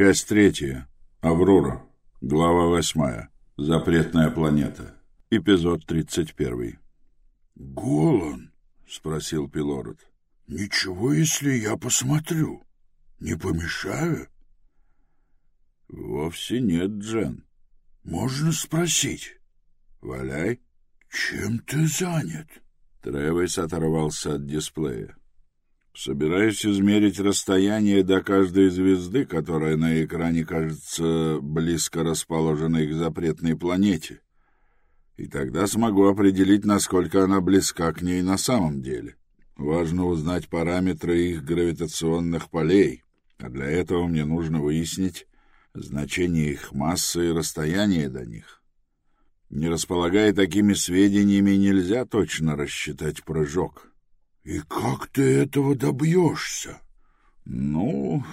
Часть третья. Аврора. Глава восьмая. Запретная планета. Эпизод тридцать первый. «Голан?» — спросил Пилород. «Ничего, если я посмотрю. Не помешаю?» «Вовсе нет, Джен». «Можно спросить?» «Валяй». «Чем ты занят?» Тревес оторвался от дисплея. Собираюсь измерить расстояние до каждой звезды, которая на экране кажется близко расположенной к запретной планете. И тогда смогу определить, насколько она близка к ней на самом деле. Важно узнать параметры их гравитационных полей, а для этого мне нужно выяснить значение их массы и расстояние до них. Не располагая такими сведениями, нельзя точно рассчитать прыжок — «И как ты этого добьешься?» «Ну,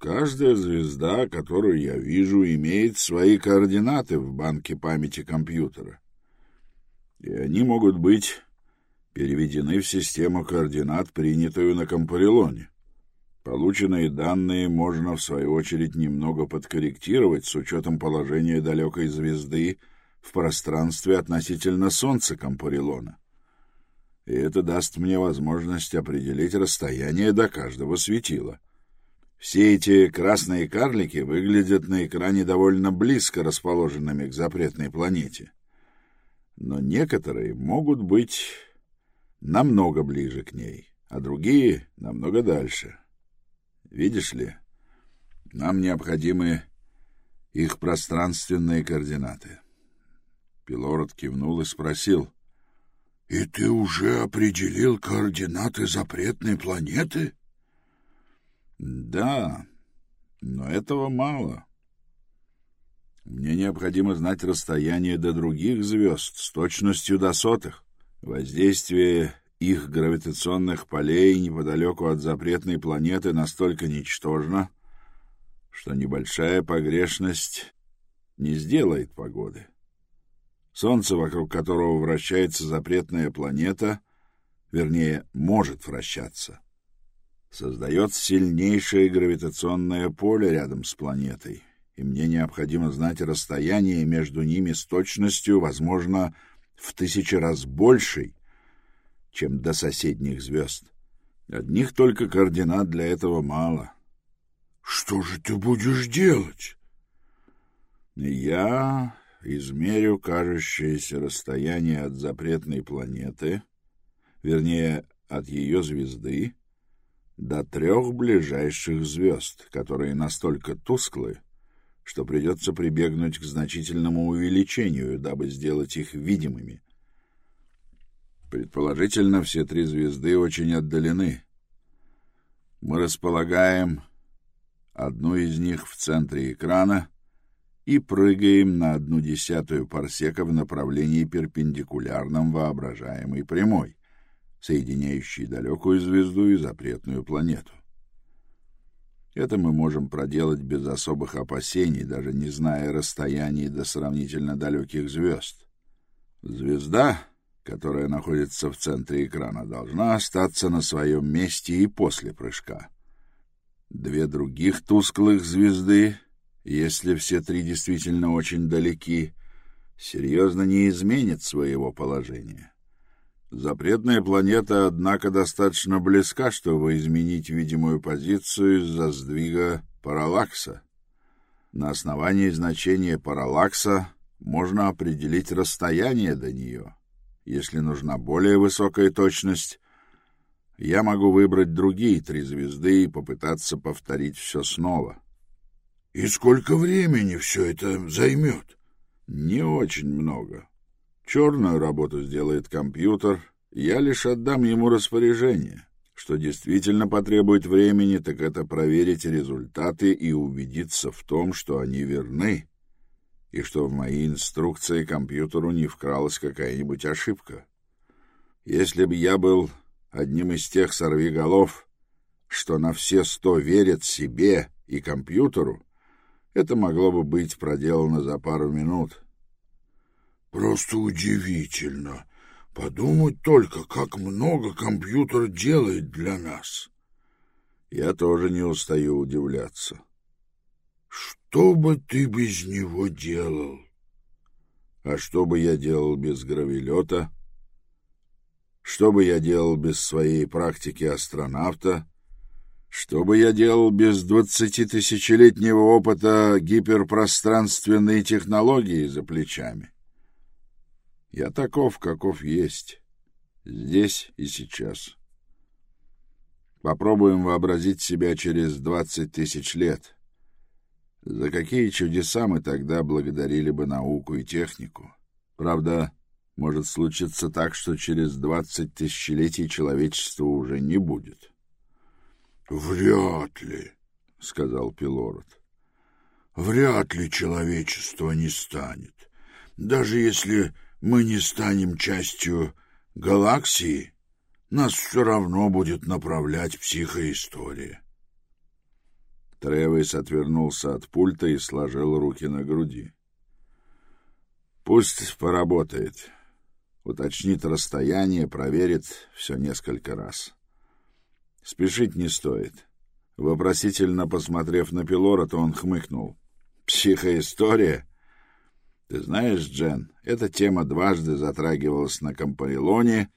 каждая звезда, которую я вижу, имеет свои координаты в банке памяти компьютера. И они могут быть переведены в систему координат, принятую на Компарелоне. Полученные данные можно, в свою очередь, немного подкорректировать с учетом положения далекой звезды в пространстве относительно Солнца Компарелона и это даст мне возможность определить расстояние до каждого светила. Все эти красные карлики выглядят на экране довольно близко расположенными к запретной планете. Но некоторые могут быть намного ближе к ней, а другие — намного дальше. Видишь ли, нам необходимы их пространственные координаты. Пилород кивнул и спросил, «И ты уже определил координаты запретной планеты?» «Да, но этого мало. Мне необходимо знать расстояние до других звезд с точностью до сотых. Воздействие их гравитационных полей неподалеку от запретной планеты настолько ничтожно, что небольшая погрешность не сделает погоды. Солнце, вокруг которого вращается запретная планета, вернее, может вращаться, создает сильнейшее гравитационное поле рядом с планетой, и мне необходимо знать расстояние между ними с точностью, возможно, в тысячи раз большей, чем до соседних звезд. Одних только координат для этого мало. — Что же ты будешь делать? — Я измерю кажущееся расстояние от запретной планеты, вернее, от ее звезды, до трех ближайших звезд, которые настолько тусклы, что придется прибегнуть к значительному увеличению, дабы сделать их видимыми. Предположительно, все три звезды очень отдалены. Мы располагаем одну из них в центре экрана — и прыгаем на одну десятую парсека в направлении перпендикулярном воображаемой прямой, соединяющей далекую звезду и запретную планету. Это мы можем проделать без особых опасений, даже не зная расстояний до сравнительно далеких звезд. Звезда, которая находится в центре экрана, должна остаться на своем месте и после прыжка. Две других тусклых звезды если все три действительно очень далеки, серьезно не изменит своего положения. Запретная планета, однако, достаточно близка, чтобы изменить видимую позицию из-за сдвига параллакса. На основании значения параллакса можно определить расстояние до нее. Если нужна более высокая точность, я могу выбрать другие три звезды и попытаться повторить все снова. И сколько времени все это займет? Не очень много. Черную работу сделает компьютер, я лишь отдам ему распоряжение. Что действительно потребует времени, так это проверить результаты и убедиться в том, что они верны, и что в мои инструкции компьютеру не вкралась какая-нибудь ошибка. Если бы я был одним из тех сорвиголов, что на все сто верят себе и компьютеру, это могло бы быть проделано за пару минут. Просто удивительно. Подумать только, как много компьютер делает для нас. Я тоже не устаю удивляться. что бы ты без него делал? А что бы я делал без гравилета? Что бы я делал без своей практики астронавта? Что бы я делал без двадцатитысячелетнего опыта гиперпространственной технологии за плечами? Я таков, каков есть, здесь и сейчас. Попробуем вообразить себя через двадцать тысяч лет. За какие чудеса мы тогда благодарили бы науку и технику? Правда, может случиться так, что через двадцать тысячелетий человечества уже не будет. — Вряд ли, — сказал Пилород. — Вряд ли человечество не станет. Даже если мы не станем частью галаксии, нас все равно будет направлять психоистория. Тревис отвернулся от пульта и сложил руки на груди. Пусть поработает. Уточнит расстояние, проверит все несколько раз. Спешить не стоит. Вопросительно посмотрев на Пилора, он хмыкнул. «Психоистория?» «Ты знаешь, Джен, эта тема дважды затрагивалась на Компарилоне,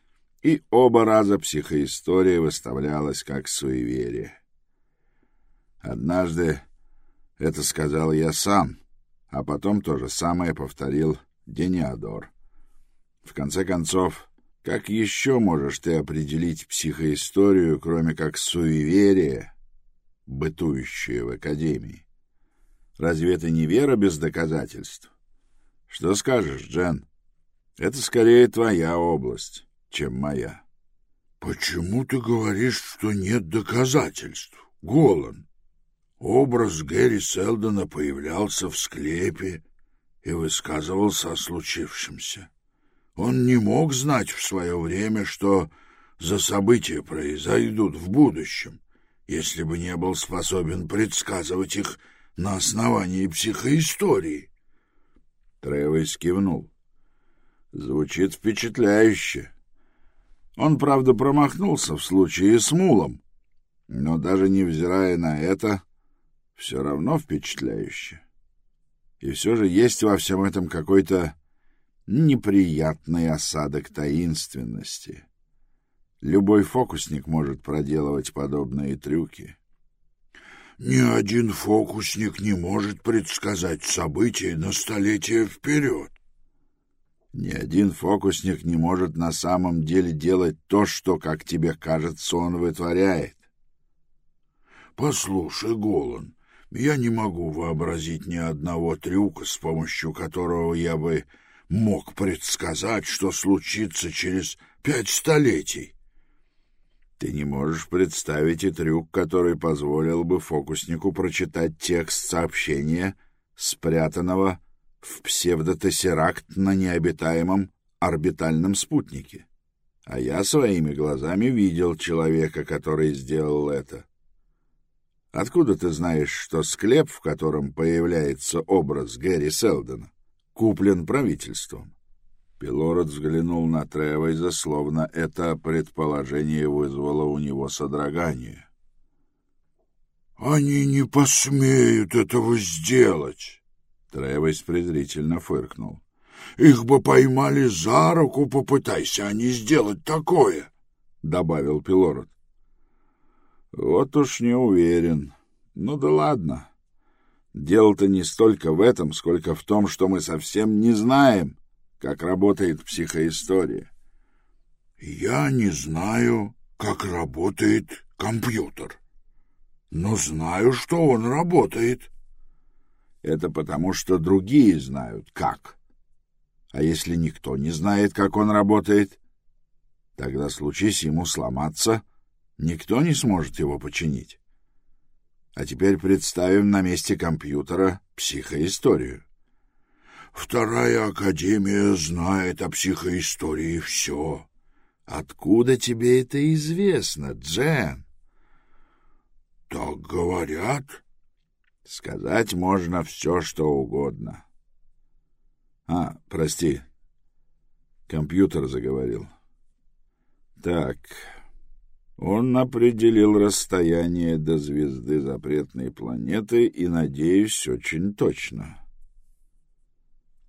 и оба раза психоистория выставлялась как суеверие. Однажды это сказал я сам, а потом то же самое повторил Дениадор. В конце концов, как еще можешь ты определить психоисторию, кроме как суеверие, бытующее в Академии? Разве это не вера без доказательств? Что скажешь, Джен? Это скорее твоя область, чем моя. — Почему ты говоришь, что нет доказательств, Голан? Образ Гэри Селдона появлялся в склепе и высказывался о случившемся. Он не мог знать в свое время, что за события произойдут в будущем, если бы не был способен предсказывать их на основании психоистории. Тревес кивнул. Звучит впечатляюще. Он, правда, промахнулся в случае с Мулом, но даже невзирая на это, все равно впечатляюще. И все же есть во всем этом какой-то неприятный осадок таинственности. Любой фокусник может проделывать подобные трюки. Ни один фокусник не может предсказать события на столетия вперед. Ни один фокусник не может на самом деле делать то, что, как тебе кажется, он вытворяет. Послушай, Голан, я не могу вообразить ни одного трюка, с помощью которого я бы мог предсказать, что случится через пять столетий. Ты не можешь представить и трюк, который позволил бы фокуснику прочитать текст сообщения, спрятанного в псевдотессеракт на необитаемом орбитальном спутнике. А я своими глазами видел человека, который сделал это. Откуда ты знаешь, что склеп, в котором появляется образ Гэри Селдона, куплен правительством? Пилород взглянул на Тревайза, словно это предположение вызвало у него содрогание. «Они не посмеют этого сделать!» Тревайз презрительно фыркнул. «Их бы поймали за руку, попытайся они сделать такое!» — добавил Пилород. Вот уж не уверен. Ну да ладно. Дело-то не столько в этом, сколько в том, что мы совсем не знаем, как работает психоистория. Я не знаю, как работает компьютер, но знаю, что он работает. Это потому, что другие знают, как. А если никто не знает, как он работает, тогда случись ему сломаться — Никто не сможет его починить. А теперь представим на месте компьютера психоисторию. Вторая академия знает о психоистории все. Откуда тебе это известно, Джен? Так говорят. Сказать можно все, что угодно. А, прости. Компьютер заговорил. Так, Он определил расстояние до звезды запретной планеты и, надеюсь, очень точно.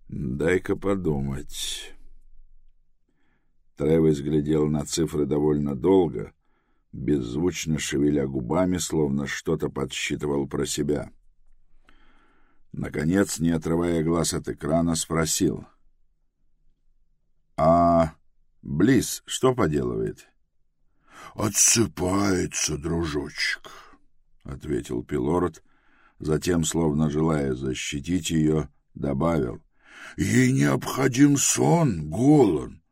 Дай-ка подумать. Тревис глядел на цифры довольно долго, беззвучно шевеля губами, словно что-то подсчитывал про себя. Наконец, не отрывая глаз от экрана, спросил. — А Близ что поделывает? — Отсыпается, дружочек, — ответил Пилород, затем, словно желая защитить ее, добавил. — Ей необходим сон, голон.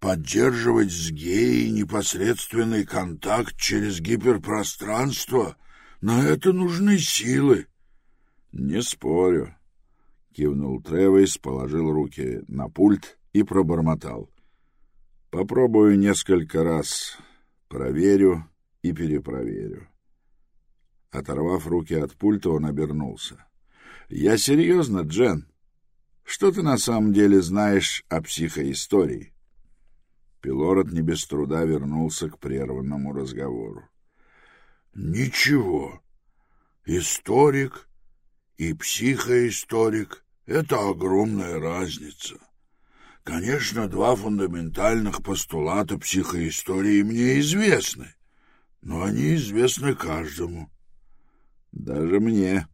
Поддерживать с геей непосредственный контакт через гиперпространство — на это нужны силы. — Не спорю, — кивнул Тревейс, положил руки на пульт и пробормотал. — Попробую несколько раз, проверю и перепроверю. Оторвав руки от пульта, он обернулся. — Я серьезно, Джен. Что ты на самом деле знаешь о психоистории? Пилород не без труда вернулся к прерванному разговору. — Ничего. Историк и психоисторик — это огромная разница. Конечно, два фундаментальных постулата психоистории мне известны, но они известны каждому. Даже мне.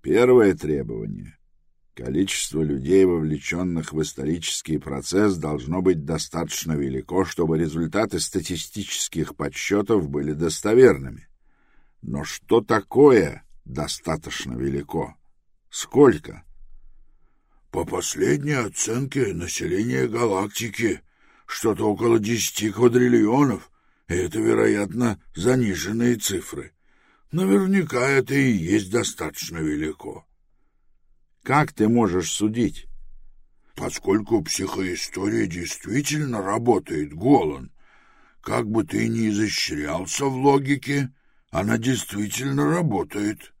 Первое требование — количество людей, вовлеченных в исторический процесс, должно быть достаточно велико, чтобы результаты статистических подсчетов были достоверными. Но что такое достаточно велико? Сколько? По последней оценке населения галактики что-то около десяти квадриллионов, и это, вероятно, заниженные цифры. Наверняка это и есть достаточно велико. Как ты можешь судить? Поскольку психоистория действительно работает, Голан, как бы ты ни изощрялся в логике, она действительно работает.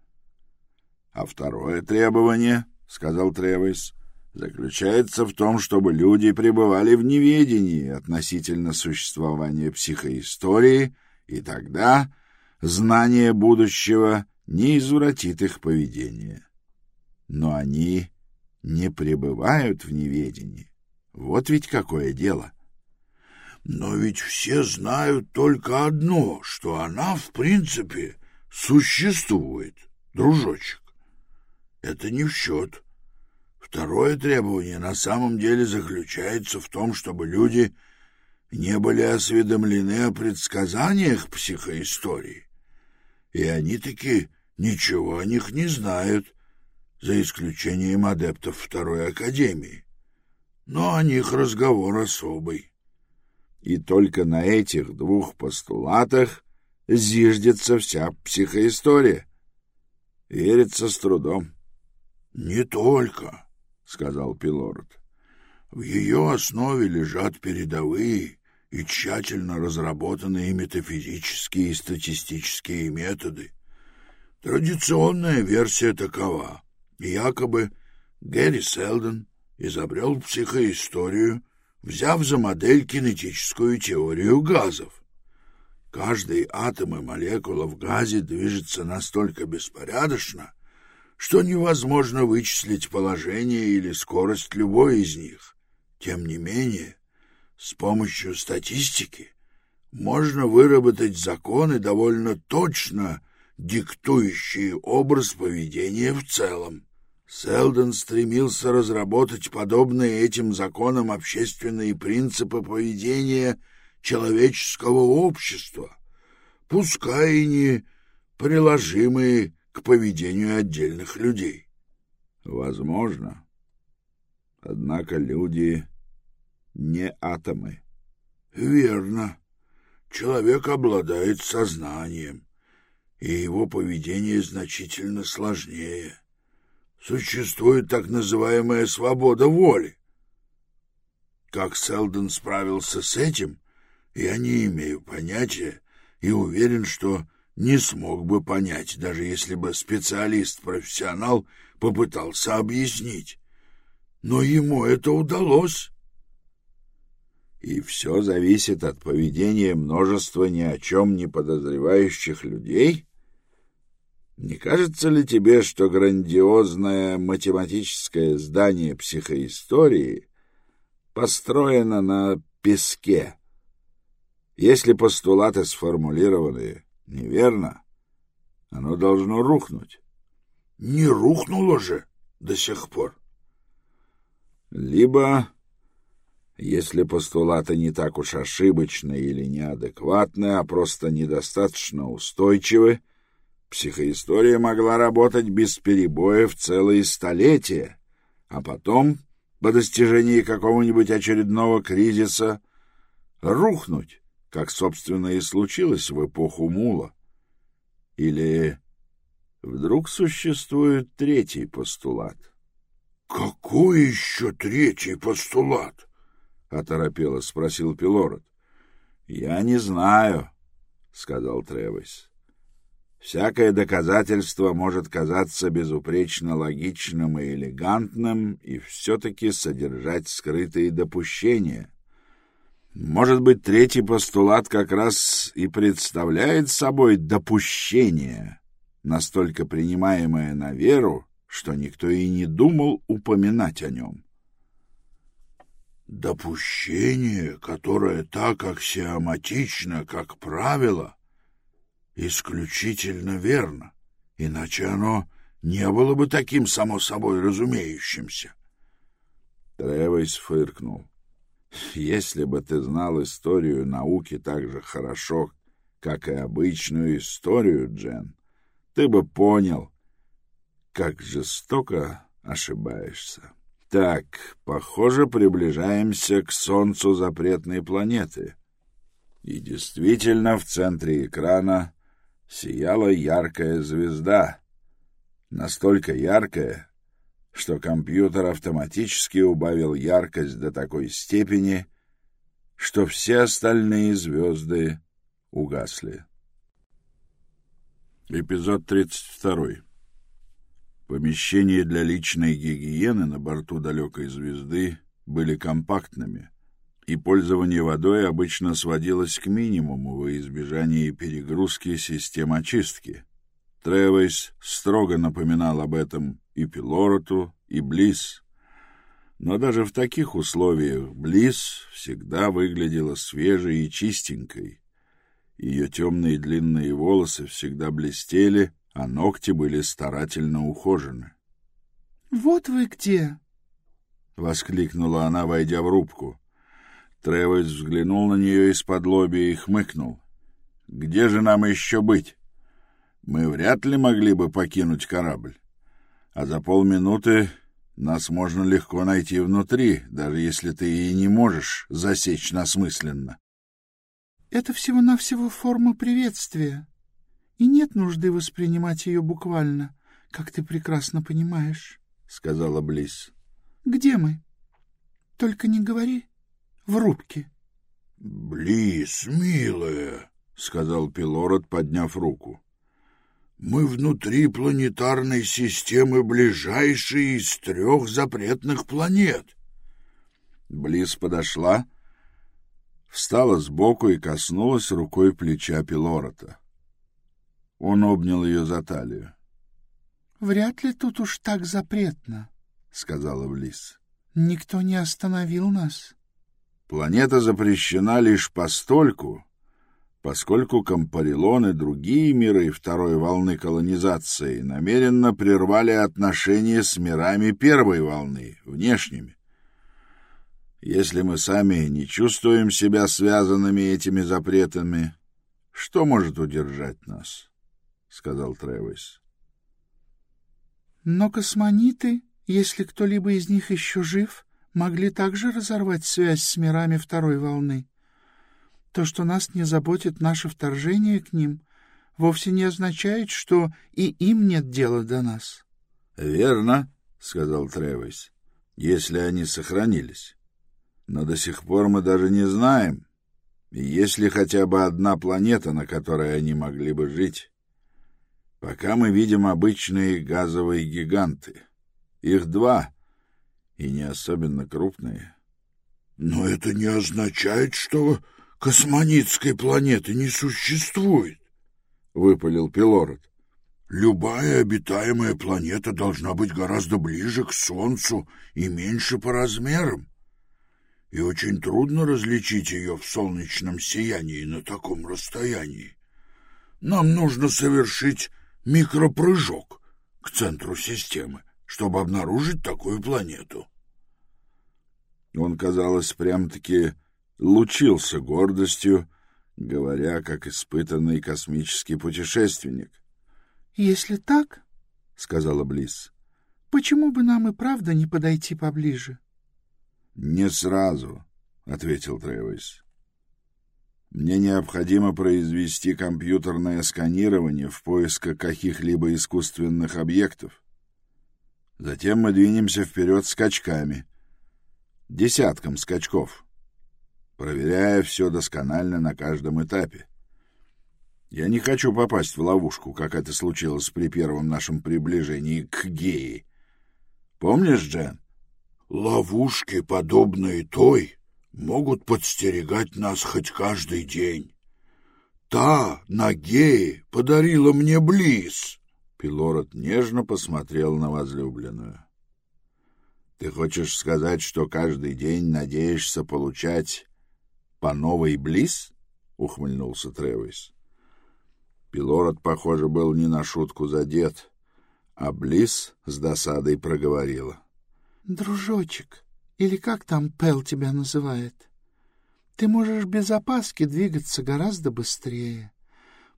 — А второе требование, — сказал Тревис, — заключается в том, чтобы люди пребывали в неведении относительно существования психоистории, и тогда знание будущего не извратит их поведение. Но они не пребывают в неведении. Вот ведь какое дело! — но ведь все знают только одно, что она, в принципе, существует, дружочек. Это не в счет. Второе требование на самом деле заключается в том, чтобы люди не были осведомлены о предсказаниях психоистории, и они таки ничего о них не знают, за исключением адептов Второй Академии. Но о них разговор особый. И только на этих двух постулатах зиждется вся психоистория. Верится с трудом. — Не только, — сказал Пилорд. — В ее основе лежат передовые и тщательно разработанные метафизические и статистические методы. Традиционная версия такова. Якобы Гэри Селдон изобрел психоисторию взяв за модель кинетическую теорию газов. Каждый атом и молекула в газе движется настолько беспорядочно, что невозможно вычислить положение или скорость любой из них. Тем не менее, с помощью статистики можно выработать законы, довольно точно диктующие образ поведения в целом. Селдон стремился разработать подобные этим законам общественные принципы поведения человеческого общества, пускай и не приложимые к поведению отдельных людей. Возможно. Однако люди не атомы. Верно. Человек обладает сознанием, и его поведение значительно сложнее существует так называемая свобода воли. Как Селдон справился с этим, я не имею понятия и уверен, что не смог бы понять, даже если бы специалист-профессионал попытался объяснить. Но ему это удалось. И все зависит от поведения множества ни о чем не подозревающих людей? Не кажется ли тебе, что грандиозное математическое здание психоистории построено на песке? Если постулаты сформулированы неверно, оно должно рухнуть. Не рухнуло же до сих пор. Либо, если постулаты не так уж ошибочны или неадекватны, а просто недостаточно устойчивы, психоистория могла работать без перебоев целые столетия, а потом, по достижении какого-нибудь очередного кризиса, рухнуть, как, собственно, и случилось в эпоху Мула. Или вдруг существует третий постулат — «Какой еще третий постулат?» — оторопело спросил Пилород. «Я не знаю», — сказал Тревис. «Всякое доказательство может казаться безупречно логичным и элегантным и все-таки содержать скрытые допущения. Может быть, третий постулат как раз и представляет собой допущение, настолько принимаемое на веру, что никто и не думал упоминать о нем. Допущение, которое так аксиоматично, как правило, исключительно верно, иначе оно не было бы таким само собой разумеющимся. Тревойс фыркнул. Если бы ты знал историю науки так же хорошо, как и обычную историю, Джен, ты бы понял, как жестоко ошибаешься. Так, похоже, приближаемся к Солнцу запретной планеты. И действительно, в центре экрана сияла яркая звезда. Настолько яркая, что компьютер автоматически убавил яркость до такой степени, что все остальные звезды угасли. Эпизод тридцать второй. Помещения для личной гигиены на борту далекой звезды были компактными, и пользование водой обычно сводилось к минимуму во избежание перегрузки систем очистки. Тревейс строго напоминал об этом и Пилороту, и Близ. Но даже в таких условиях Близ всегда выглядела свежей и чистенькой. Ее темные длинные волосы всегда блестели, а ногти были старательно ухожены. — Вот вы где! — воскликнула она, войдя в рубку. Тревес взглянул на нее из-под лобья и хмыкнул. — Где же нам еще быть? Мы вряд ли могли бы покинуть корабль. А за полминуты нас можно легко найти внутри, даже если ты и не можешь засечь нас мысленно. — Это всего-навсего форма приветствия, и нет нужды воспринимать ее буквально, как ты прекрасно понимаешь, — сказала Близ. — Где мы? Только не говори. В рубке. — Близ, милая, — сказал Пилород, подняв руку. — Мы внутри планетарной системы ближайшей из трех запретных планет. Близ подошла, встала сбоку и коснулась рукой плеча Пилорота. Он обнял ее за талию. — Вряд ли тут уж так запретно, — сказала Близ. — Никто не остановил нас. Планета запрещена лишь постольку, поскольку Компарилон и другие миры второй волны колонизации намеренно прервали отношения с мирами первой волны, внешними. Если мы сами не чувствуем себя связанными этими запретами, что может удержать нас? —— сказал Тревис. Но космониты, если кто-либо из них еще жив, могли также разорвать связь с мирами второй волны. То, что нас не заботит наше вторжение к ним, вовсе не означает, что и им нет дела до нас. — Верно, — сказал Тревис, — если они сохранились. Но до сих пор мы даже не знаем, есть ли хотя бы одна планета, на которой они могли бы жить. Пока мы видим обычные газовые гиганты. Их два, и не особенно крупные. Но это не означает, что космонитской планеты не существует, — выпалил Пилород. Любая обитаемая планета должна быть гораздо ближе к Солнцу и меньше по размерам. И очень трудно различить ее в солнечном сиянии на таком расстоянии. Нам нужно совершить микропрыжок к центру системы, чтобы обнаружить такую планету. Он, казалось, прям-таки лучился гордостью, говоря, как испытанный космический путешественник. — Если так, — сказала Близ, — почему бы нам и правда не подойти поближе? — Не сразу, — ответил Тревис. Мне необходимо произвести компьютерное сканирование в поисках каких-либо искусственных объектов. Затем мы двинемся вперед скачками. Десятком скачков, проверяя все досконально на каждом этапе. Я не хочу попасть в ловушку, как это случилось при первом нашем приближении к геи. Помнишь, Джен? Ловушки, подобные той, могут подстерегать нас хоть каждый день. Та на гее подарила мне близ. Пилород нежно посмотрел на возлюбленную. Ты хочешь сказать, что каждый день надеешься получать по новой близ? ухмыльнулся Тревис. Пилород, похоже, был не на шутку задет, а Близ с досадой проговорила. — Дружочек, или как там Пел тебя называет, ты можешь без опаски двигаться гораздо быстрее.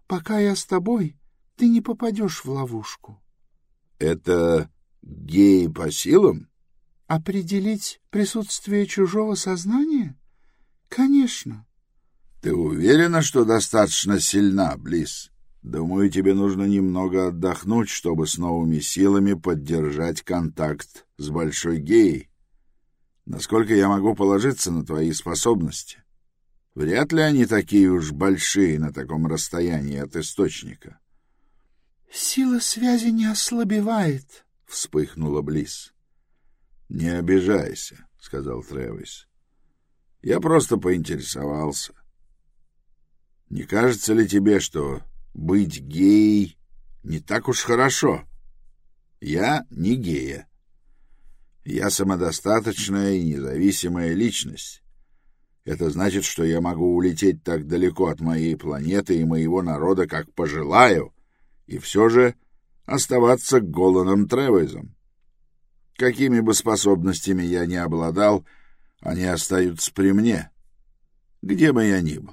Пока я с тобой, ты не попадешь в ловушку. — Это гей по силам? — Определить присутствие чужого сознания? — Конечно. — Ты уверена, что достаточно сильна, Близ? Думаю, тебе нужно немного отдохнуть, чтобы с новыми силами поддержать контакт с Большой Геей. Насколько я могу положиться на твои способности? Вряд ли они такие уж большие на таком расстоянии от источника. — Сила связи не ослабевает, — вспыхнула Близ. — Не обижайся, — сказал Тревис. — Я просто поинтересовался. Не кажется ли тебе, что быть геей не так уж хорошо. Я не гея. Я самодостаточная и независимая личность. Это значит, что я могу улететь так далеко от моей планеты и моего народа, как пожелаю, и все же оставаться голодом Тревойзом. Какими бы способностями я ни обладал, они остаются при мне, где бы я ни был.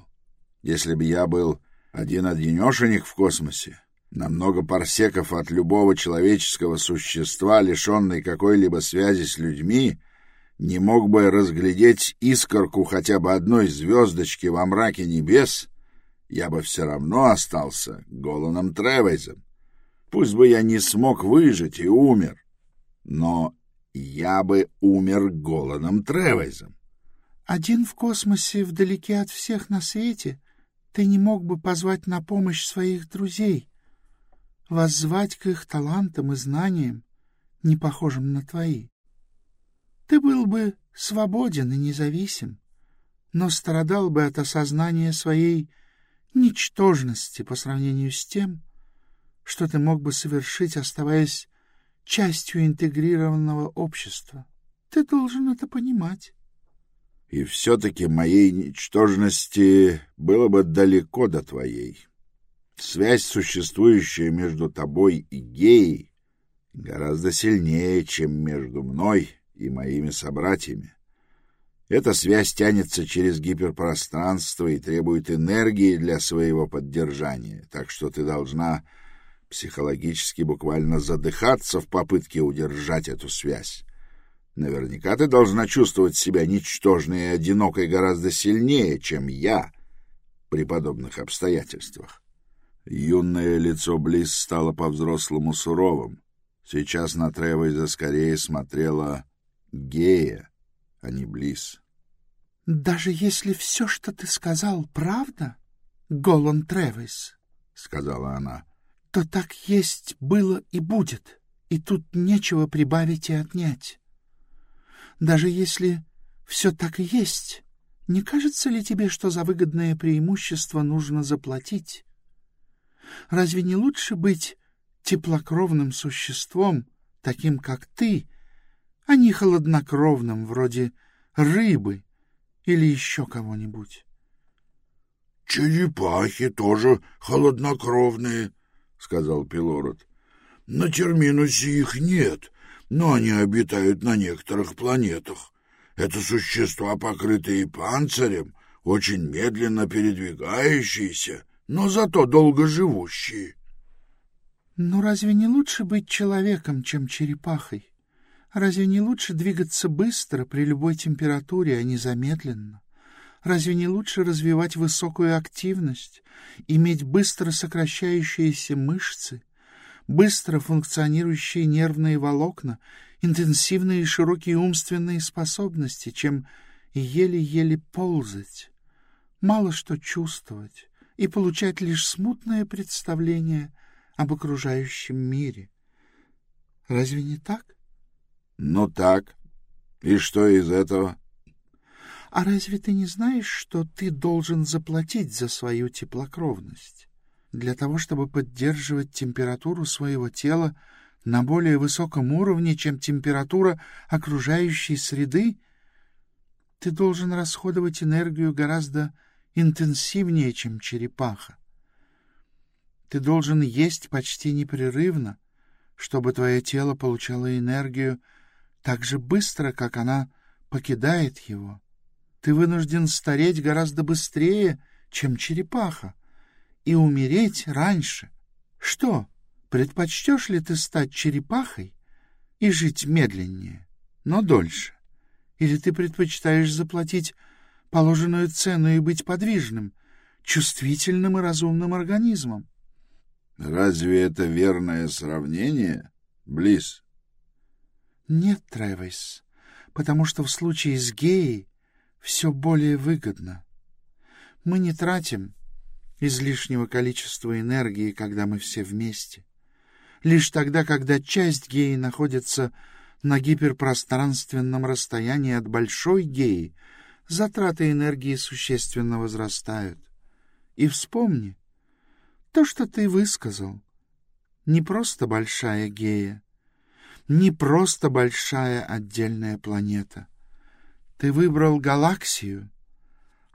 Если бы я был один-одинешенек в космосе, на много парсеков от любого человеческого существа, лишенный какой-либо связи с людьми, не мог бы разглядеть искорку хотя бы одной звездочки во мраке небес, я бы все равно остался Голаном Тревейзом. Пусть бы я не смог выжить и умер, но я бы умер Голаном Тревейзом. Один в космосе вдалеке от всех на свете — ты не мог бы позвать на помощь своих друзей, воззвать к их талантам и знаниям, не похожим на твои? Ты был бы свободен и независим, но страдал бы от осознания своей ничтожности по сравнению с тем, что ты мог бы совершить, оставаясь частью интегрированного общества. Ты должен это понимать. И все-таки моей ничтожности было бы далеко до твоей. Связь, существующая между тобой и геей, гораздо сильнее, чем между мной и моими собратьями. Эта связь тянется через гиперпространство и требует энергии для своего поддержания, так что ты должна психологически буквально задыхаться в попытке удержать эту связь. Наверняка ты должна чувствовать себя ничтожной и одинокой гораздо сильнее, чем я при подобных обстоятельствах. Юное лицо Близ стало по-взрослому суровым. Сейчас на Тревойза скорее смотрела Гея, а не Близ. — Даже если все, что ты сказал, правда, Голан Тревойз, — сказала она, — то так есть было и будет, и тут нечего прибавить и отнять. Даже если все так и есть. Не кажется ли тебе, что за выгодное преимущество нужно заплатить? Разве не лучше быть теплокровным существом, таким как ты, а не холоднокровным, вроде рыбы или еще кого-нибудь? — Черепахи тоже холоднокровные, — сказал Пилород. — На Терминусе их нет, но они обитают на некоторых планетах. Это существа, покрытые панцирем, очень медленно передвигающиеся, но зато долго живущие. Но разве не лучше быть человеком, чем черепахой? Разве не лучше двигаться быстро при любой температуре, а не замедленно? Разве не лучше развивать высокую активность, иметь быстро сокращающиеся мышцы, быстро функционирующие нервные волокна, интенсивные и широкие умственные способности, чем еле-еле ползать, мало что чувствовать и получать лишь смутное представление об окружающем мире. Разве не так? — Ну так. И что из этого? — А разве ты не знаешь, что ты должен заплатить за свою теплокровность? Для того, чтобы поддерживать температуру своего тела на более высоком уровне, чем температура окружающей среды, ты должен расходовать энергию гораздо интенсивнее, чем черепаха. Ты должен есть почти непрерывно, чтобы твое тело получало энергию так же быстро, как она покидает его. Ты вынужден стареть гораздо быстрее, чем черепаха, и умереть раньше. Что, предпочтешь ли ты стать черепахой и жить медленнее, но дольше? Или ты предпочитаешь заплатить положенную цену и быть подвижным, чувствительным и разумным организмом? Разве это верное сравнение, Близ? Нет, Тревис, потому что в случае с геей все более выгодно. Мы не тратим излишнего количества энергии, когда мы все вместе. Лишь тогда, когда часть геи находится на гиперпространственном расстоянии от большой геи, затраты энергии существенно возрастают. И вспомни, то, что ты высказал, не просто большая гея, не просто большая отдельная планета. Ты выбрал галаксию,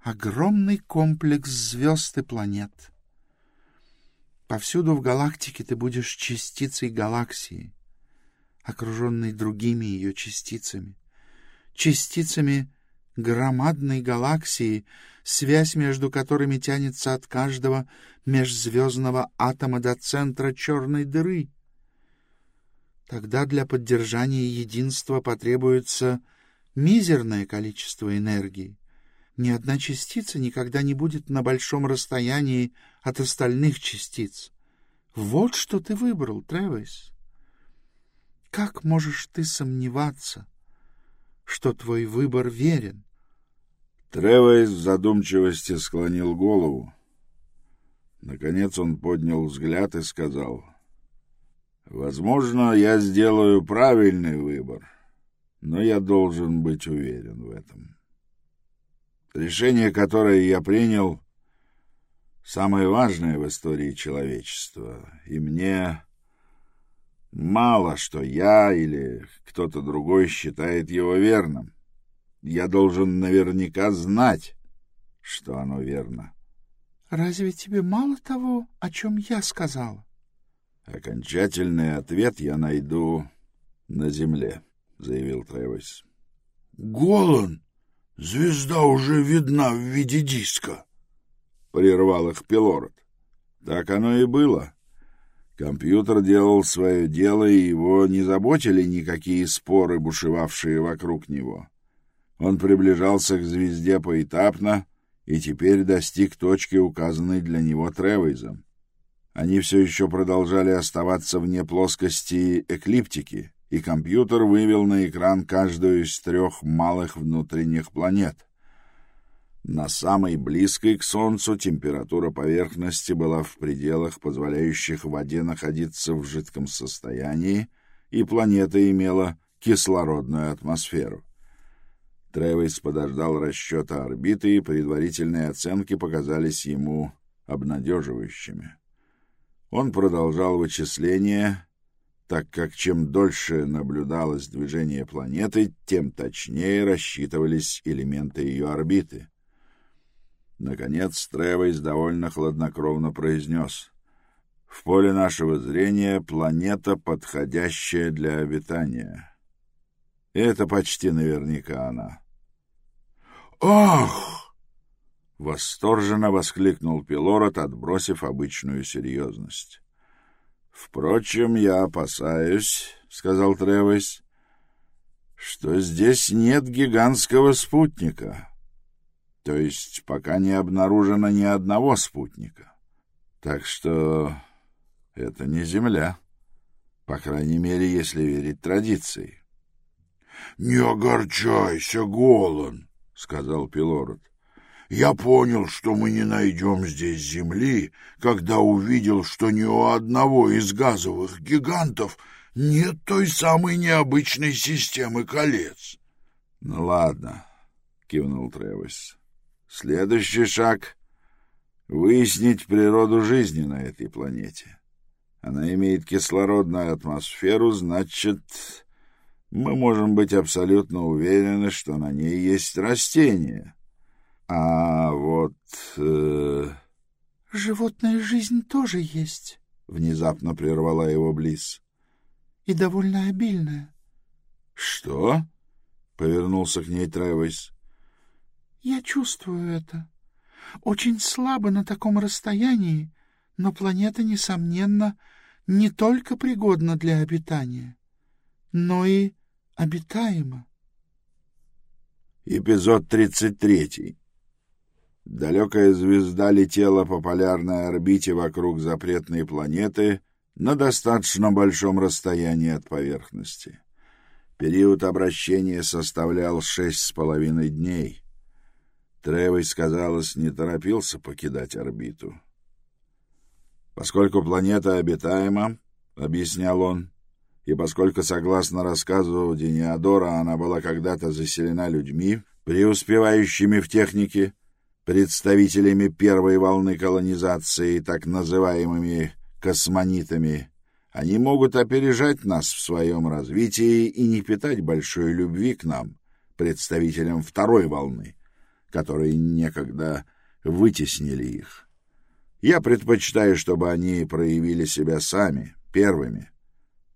огромный комплекс звезд и планет. Повсюду в галактике ты будешь частицей галаксии, окруженной другими ее частицами, частицами громадной галаксии, связь между которыми тянется от каждого межзвездного атома до центра черной дыры. Тогда для поддержания единства потребуется мизерное количество энергии. Ни одна частица никогда не будет на большом расстоянии от остальных частиц. Вот что ты выбрал, Тревис. Как можешь ты сомневаться, что твой выбор верен? Тревис в задумчивости склонил голову. Наконец он поднял взгляд и сказал, «Возможно, я сделаю правильный выбор, но я должен быть уверен в этом. Решение, которое я принял, самое важное в истории человечества, и мне мало, что я или кто-то другой считает его верным. Я должен наверняка знать, что оно верно. — Разве тебе мало того, о чем я сказала? — Окончательный ответ я найду на земле, — заявил Тревис. — Голан! Звезда уже видна в виде диска! — прервал их Пилород. Так оно и было. Компьютер делал свое дело, и его не заботили никакие споры, бушевавшие вокруг него. — он приближался к звезде поэтапно и теперь достиг точки, указанной для него Тревейзом. Они все еще продолжали оставаться вне плоскости эклиптики, и компьютер вывел на экран каждую из трех малых внутренних планет. На самой близкой к Солнцу температура поверхности была в пределах, позволяющих воде находиться в жидком состоянии, и планета имела кислородную атмосферу. Тревис подождал расчета орбиты, и предварительные оценки показались ему обнадеживающими. Он продолжал вычисления, так как чем дольше наблюдалось движение планеты, тем точнее рассчитывались элементы ее орбиты. Наконец Тревис довольно хладнокровно произнес. «В поле нашего зрения планета, подходящая для обитания. Это почти наверняка она». «Ах!» — восторженно воскликнул Пилород, отбросив обычную серьезность. «Впрочем, я опасаюсь, — сказал Тревис, — что здесь нет гигантского спутника. То есть пока не обнаружено ни одного спутника. Так что это не Земля, по крайней мере, если верить традиции». «Не огорчайся, Голан!» — сказал Пилород. «Я понял, что мы не найдем здесь земли, когда увидел, что ни у одного из газовых гигантов нет той самой необычной системы колец». «Ну ладно», — кивнул Тревис. «Следующий шаг — выяснить природу жизни на этой планете. Она имеет кислородную атмосферу, значит, мы можем быть абсолютно уверены, что на ней есть растения. А вот... Э... «Животная жизнь тоже есть», — внезапно прервала его Близ. «И довольно обильная». «Что?» — повернулся к ней Тревис. «Я чувствую это. Очень слабо на таком расстоянии, но планета, несомненно, не только пригодна для обитания, но и обитаема. Эпизод 33. Далекая звезда летела по полярной орбите вокруг запретной планеты на достаточно большом расстоянии от поверхности. Период обращения составлял шесть с половиной дней. Тревой, казалось, не торопился покидать орбиту. Поскольку планета обитаема, — объяснял он, и поскольку, согласно рассказу Дениадора, она была когда-то заселена людьми, преуспевающими в технике, представителями первой волны колонизации, так называемыми космонитами, они могут опережать нас в своем развитии и не питать большой любви к нам, представителям второй волны, которые некогда вытеснили их. Я предпочитаю, чтобы они проявили себя сами, первыми,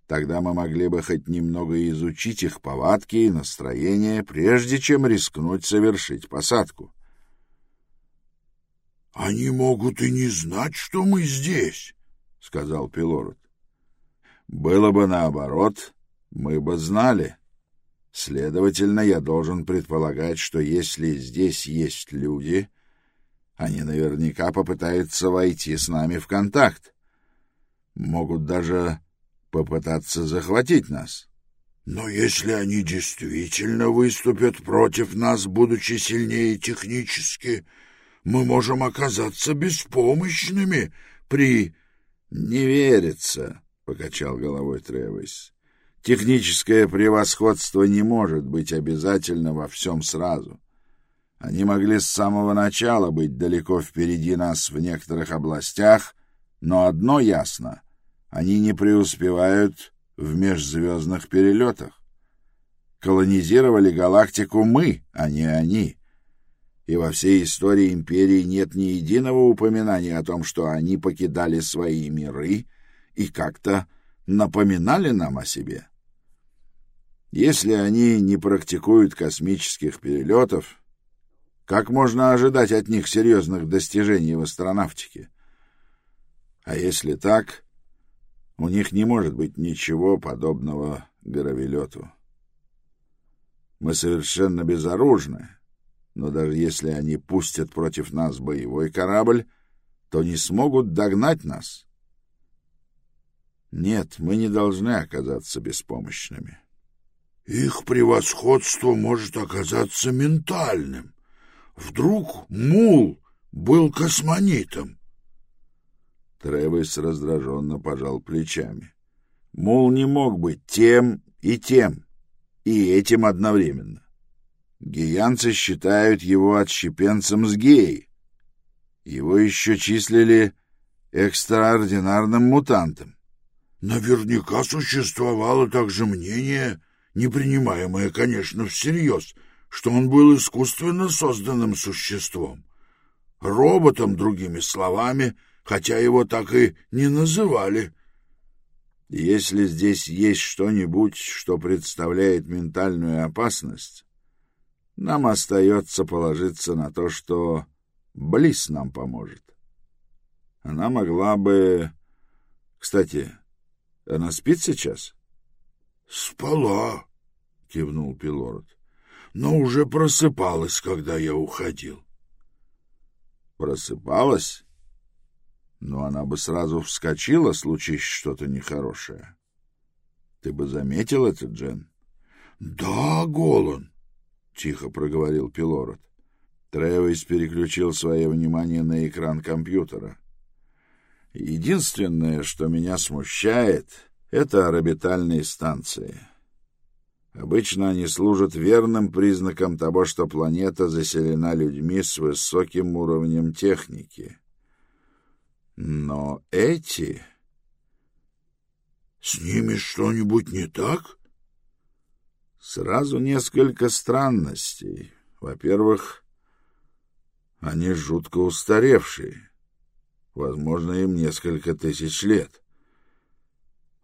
Тогда мы могли бы хоть немного изучить их повадки и настроение, прежде чем рискнуть совершить посадку. — Они могут и не знать, что мы здесь, — сказал Пилород. — Было бы наоборот, мы бы знали. Следовательно, я должен предполагать, что если здесь есть люди, они наверняка попытаются войти с нами в контакт. Могут даже попытаться захватить нас. Но если они действительно выступят против нас, будучи сильнее технически, мы можем оказаться беспомощными при... — Не верится, — покачал головой Тревис. — Техническое превосходство не может быть обязательно во всем сразу. Они могли с самого начала быть далеко впереди нас в некоторых областях, но одно ясно — они не преуспевают в межзвездных перелетах. Колонизировали галактику мы, а не они. И во всей истории империи нет ни единого упоминания о том, что они покидали свои миры и как-то напоминали нам о себе. Если они не практикуют космических перелетов, как можно ожидать от них серьезных достижений в астронавтике? А если так, у них не может быть ничего подобного гравелету. Мы совершенно безоружны, но даже если они пустят против нас боевой корабль, то не смогут догнать нас. Нет, мы не должны оказаться беспомощными. Их превосходство может оказаться ментальным. Вдруг Мул был космонитом. Тревис раздраженно пожал плечами. Мул не мог быть тем и тем, и этим одновременно. Гиянцы считают его отщепенцем с геи. Его еще числили экстраординарным мутантом. Наверняка существовало также мнение, не принимаемое, конечно, всерьез, что он был искусственно созданным существом. Роботом, другими словами, хотя его так и не называли. Если здесь есть что-нибудь, что представляет ментальную опасность, нам остается положиться на то, что Близ нам поможет. Она могла бы... Кстати, она спит сейчас? — Спала, — кивнул Пилород, — но уже просыпалась, когда я уходил. — Просыпалась? Но она бы сразу вскочила, случись что-то нехорошее. Ты бы заметил это, Джен? — Да, Голан, — тихо проговорил Пилород. Тревис переключил свое внимание на экран компьютера. Единственное, что меня смущает, это орбитальные станции. Обычно они служат верным признаком того, что планета заселена людьми с высоким уровнем техники. Но эти... С ними что-нибудь не так? Сразу несколько странностей. Во-первых, они жутко устаревшие. Возможно, им несколько тысяч лет.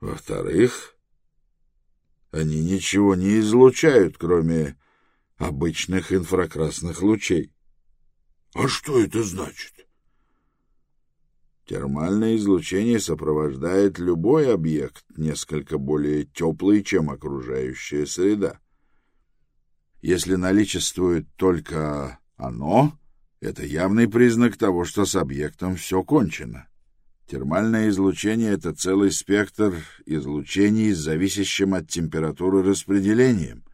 Во-вторых, они ничего не излучают, кроме обычных инфракрасных лучей. А что это значит? Термальное излучение сопровождает любой объект несколько более теплый, чем окружающая среда. Если наличествует только оно, это явный признак того, что с объектом все кончено. Термальное излучение — это целый спектр излучений, зависящим от температуры распределением.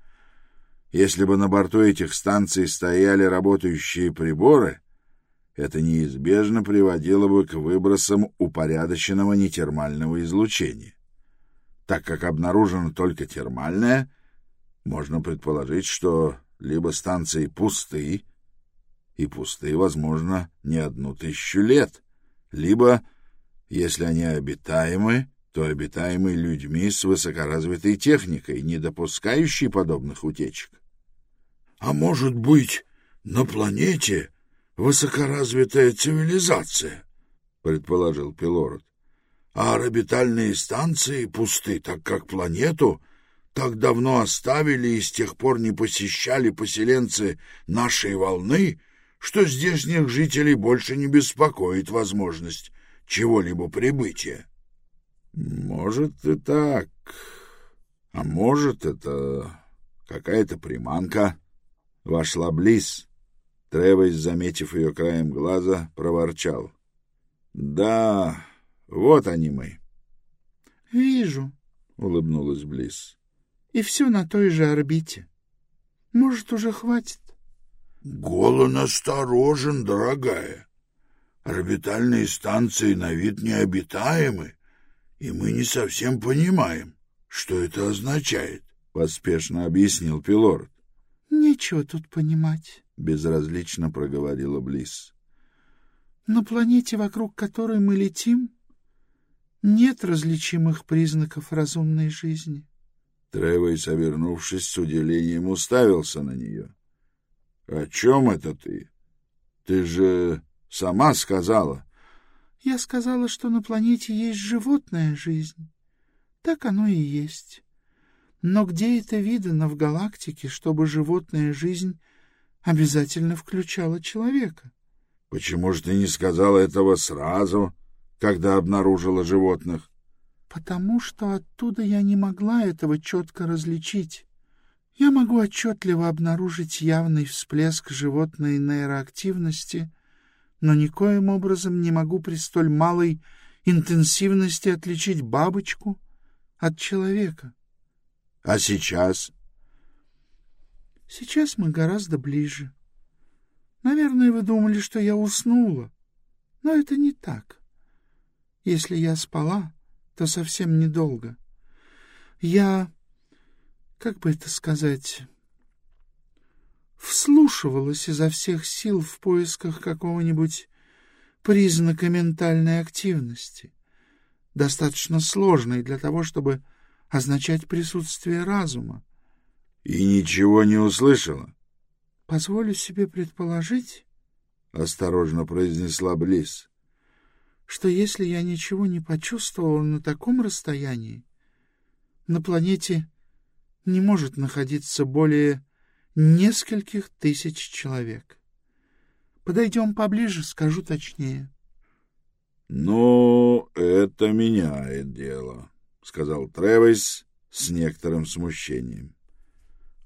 Если бы на борту этих станций стояли работающие приборы, это неизбежно приводило бы к выбросам упорядоченного нетермального излучения. Так как обнаружено только термальное, можно предположить, что либо станции пусты, и пустые, возможно, не одну тысячу лет, либо, если они обитаемы, то обитаемы людьми с высокоразвитой техникой, не допускающей подобных утечек. — А может быть, на планете высокоразвитая цивилизация? — предположил Пилород. — А орбитальные станции пусты, так как планету так давно оставили и с тех пор не посещали поселенцы нашей волны — что здешних жителей больше не беспокоит возможность чего-либо прибытия. Может и так. А может, это какая-то приманка. Вошла Близ. Тревес, заметив ее краем глаза, проворчал. — Да, вот они мы. — Вижу, — улыбнулась Близ. — И все на той же орбите. Может, уже хватит? Голон осторожен, дорогая. Орбитальные станции на вид необитаемы, и мы не совсем понимаем, что это означает, — поспешно объяснил Пилорд. — Нечего тут понимать, — безразлично проговорила Близ. — На планете, вокруг которой мы летим, нет различимых признаков разумной жизни. Тревойс, обернувшись, с удивлением уставился на нее. —— О чем это ты? Ты же сама сказала. — Я сказала, что на планете есть животная жизнь. Так оно и есть. Но где это видано в галактике, чтобы животная жизнь обязательно включала человека? — Почему же ты не сказала этого сразу, когда обнаружила животных? — Потому что оттуда я не могла этого четко различить. Я могу отчетливо обнаружить явный всплеск животной нейроактивности, но никоим образом не могу при столь малой интенсивности отличить бабочку от человека. — А сейчас? — Сейчас мы гораздо ближе. Наверное, вы думали, что я уснула, но это не так. Если я спала, то совсем недолго. Я как бы это сказать, вслушивалась изо всех сил в поисках какого-нибудь признака ментальной активности, достаточно сложной для того, чтобы означать присутствие разума. — И ничего не услышала? — Позволю себе предположить, — осторожно произнесла Близ, — что если я ничего не почувствовала на таком расстоянии, на планете не может находиться более нескольких тысяч человек. Подойдем поближе, скажу точнее. — Ну, это меняет дело, — сказал Тревис с некоторым смущением.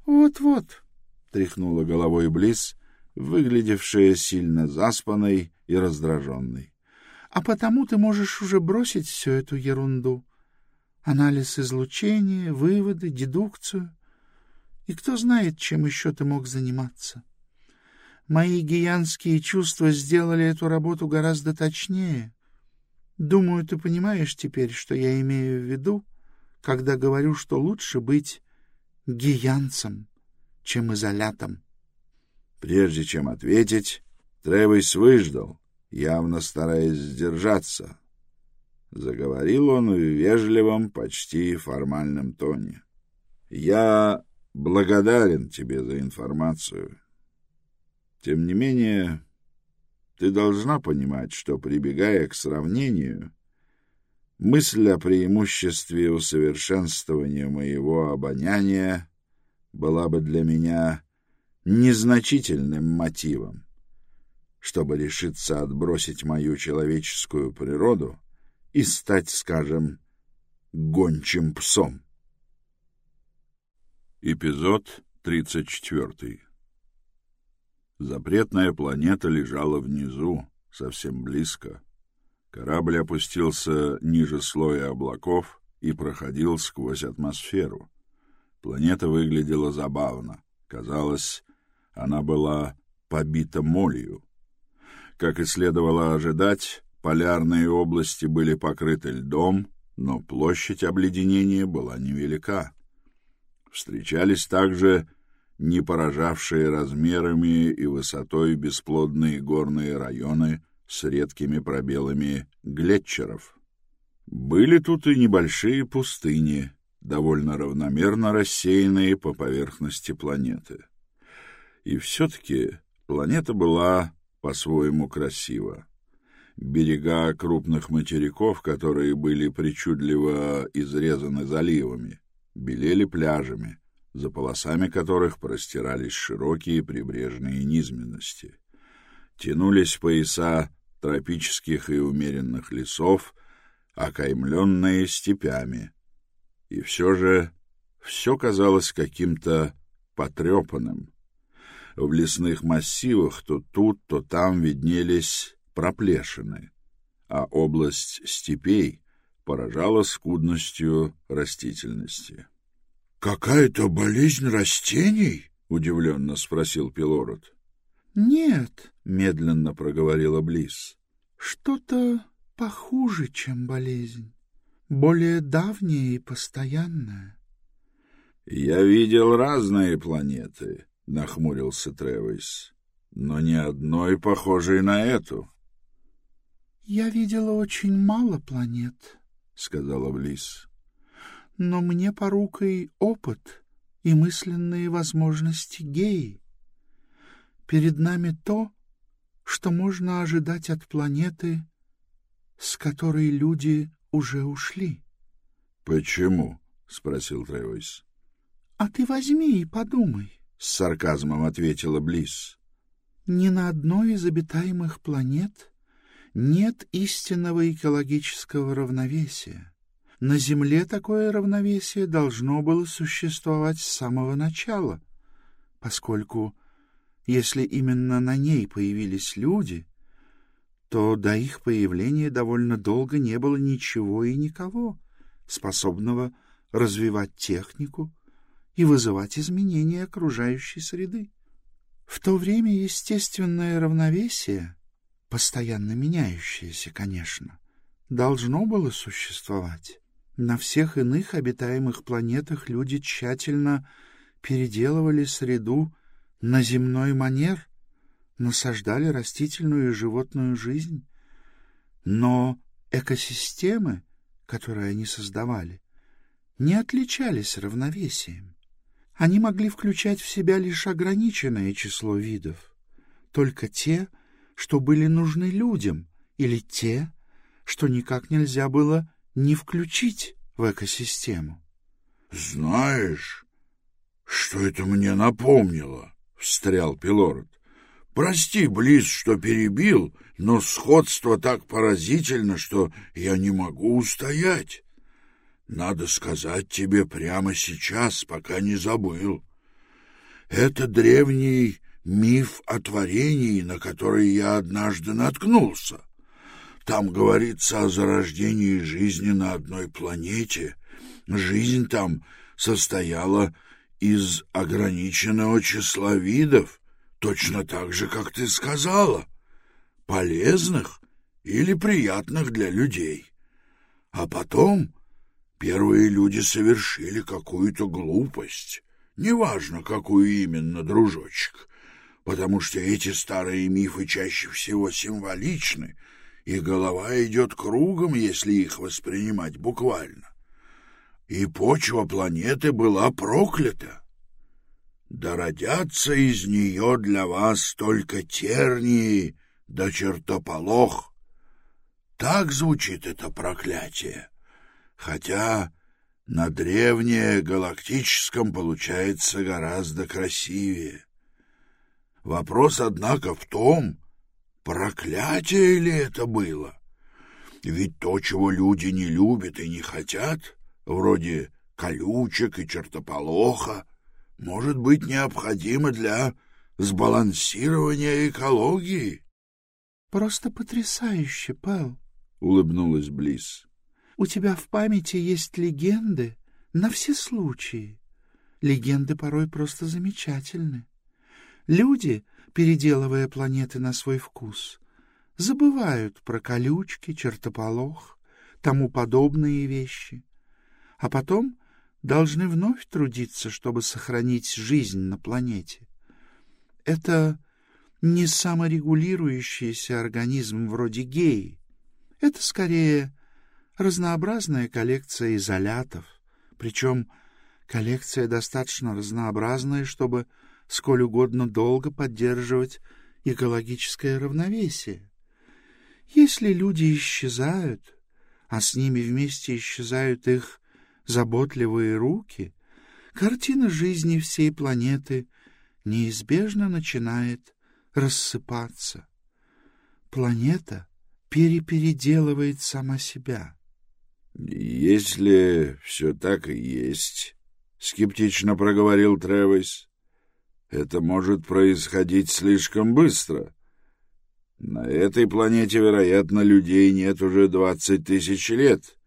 Вот — Вот-вот, — тряхнула головой Близ, выглядевшая сильно заспанной и раздраженной. — А потому ты можешь уже бросить всю эту ерунду. Анализ излучения, выводы, дедукцию. И кто знает, чем еще ты мог заниматься. Мои гиянские чувства сделали эту работу гораздо точнее. Думаю, ты понимаешь теперь, что я имею в виду, когда говорю, что лучше быть гиянцем, чем изолятом. Прежде чем ответить, Тревис выждал, явно стараясь сдержаться. Заговорил он в вежливом, почти формальном тоне. — Я благодарен тебе за информацию. Тем не менее, ты должна понимать, что, прибегая к сравнению, мысль о преимуществе усовершенствования моего обоняния была бы для меня незначительным мотивом. Чтобы решиться отбросить мою человеческую природу и стать, скажем, гончим псом. Эпизод 34 Запретная планета лежала внизу, совсем близко. Корабль опустился ниже слоя облаков и проходил сквозь атмосферу. Планета выглядела забавно. Казалось, она была побита молью. Как и следовало ожидать, полярные области были покрыты льдом, но площадь обледенения была невелика. Встречались также не поражавшие размерами и высотой бесплодные горные районы с редкими пробелами глетчеров. Были тут и небольшие пустыни, довольно равномерно рассеянные по поверхности планеты. И все-таки планета была по-своему красива. Берега крупных материков, которые были причудливо изрезаны заливами, белели пляжами, за полосами которых простирались широкие прибрежные низменности. Тянулись пояса тропических и умеренных лесов, окаймленные степями. И все же все казалось каким-то потрепанным. В лесных массивах то тут, то там виднелись проплешины, а область степей поражала скудностью растительности. — Какая-то болезнь растений? — удивленно спросил Пилород. — Нет, — медленно проговорила Близ. — Что-то похуже, чем болезнь, более давняя и постоянная. — Я видел разные планеты, — нахмурился Тревис, — но ни одной похожей на эту. — Я видела очень мало планет, — сказала Близ. — Но мне порукой опыт и мысленные возможности геи. Перед нами то, что можно ожидать от планеты, с которой люди уже ушли. — Почему? — спросил Тревис. — А ты возьми и подумай. — с сарказмом ответила Близ. «Ни на одной из обитаемых планет нет истинного экологического равновесия. На Земле такое равновесие должно было существовать с самого начала, поскольку, если именно на ней появились люди, то до их появления довольно долго не было ничего и никого, способного развивать технику, и вызывать изменения окружающей среды. В то время естественное равновесие, постоянно меняющееся, конечно, должно было существовать. На всех иных обитаемых планетах люди тщательно переделывали среду на земной манер насаждали растительную и животную жизнь, но экосистемы, которые они создавали, не отличались равновесием. Они могли включать в себя лишь ограниченное число видов, только те, что были нужны людям, или те, что никак нельзя было не включить в экосистему. — Знаешь, что это мне напомнило? — встрял Пилород. — Прости, Близ, что перебил, но сходство так поразительно, что я не могу устоять. Надо сказать тебе прямо сейчас, пока не забыл. Это древний миф о творении, на который я однажды наткнулся. Там говорится о зарождении жизни на одной планете. Жизнь там состояла из ограниченного числа видов, точно так же, как ты сказала, полезных или приятных для людей. А потом первые люди совершили какую-то глупость, неважно, какую именно, дружочек, потому что эти старые мифы чаще всего символичны, и голова идет кругом, если их воспринимать буквально. И почва планеты была проклята. Да родятся из нее для вас только тернии да чертополох. Так звучит это проклятие, хотя на древнее галактическом получается гораздо красивее. Вопрос, однако, в том, Проклятие ли это было? Ведь то, чего люди не любят и не хотят, вроде колючек и чертополоха, может быть необходимо для сбалансирования экологии. — Просто потрясающе, Пэл, — улыбнулась Близ. — У тебя в памяти есть легенды на все случаи. Легенды порой просто замечательны. Люди переделывая планеты на свой вкус, забывают про колючки, чертополох, тому подобные вещи, а потом должны вновь трудиться, чтобы сохранить жизнь на планете. Это не саморегулирующийся организм вроде геи. Это скорее разнообразная коллекция изолятов, причем коллекция достаточно разнообразная, чтобы сколь угодно долго поддерживать экологическое равновесие. Если люди исчезают, а с ними вместе исчезают их заботливые руки, картина жизни всей планеты неизбежно начинает рассыпаться. Планета перепеределывает сама себя. — Если все так и есть, — скептично проговорил Тревис, это может происходить слишком быстро. На этой планете, вероятно, людей нет уже двадцать тысяч лет,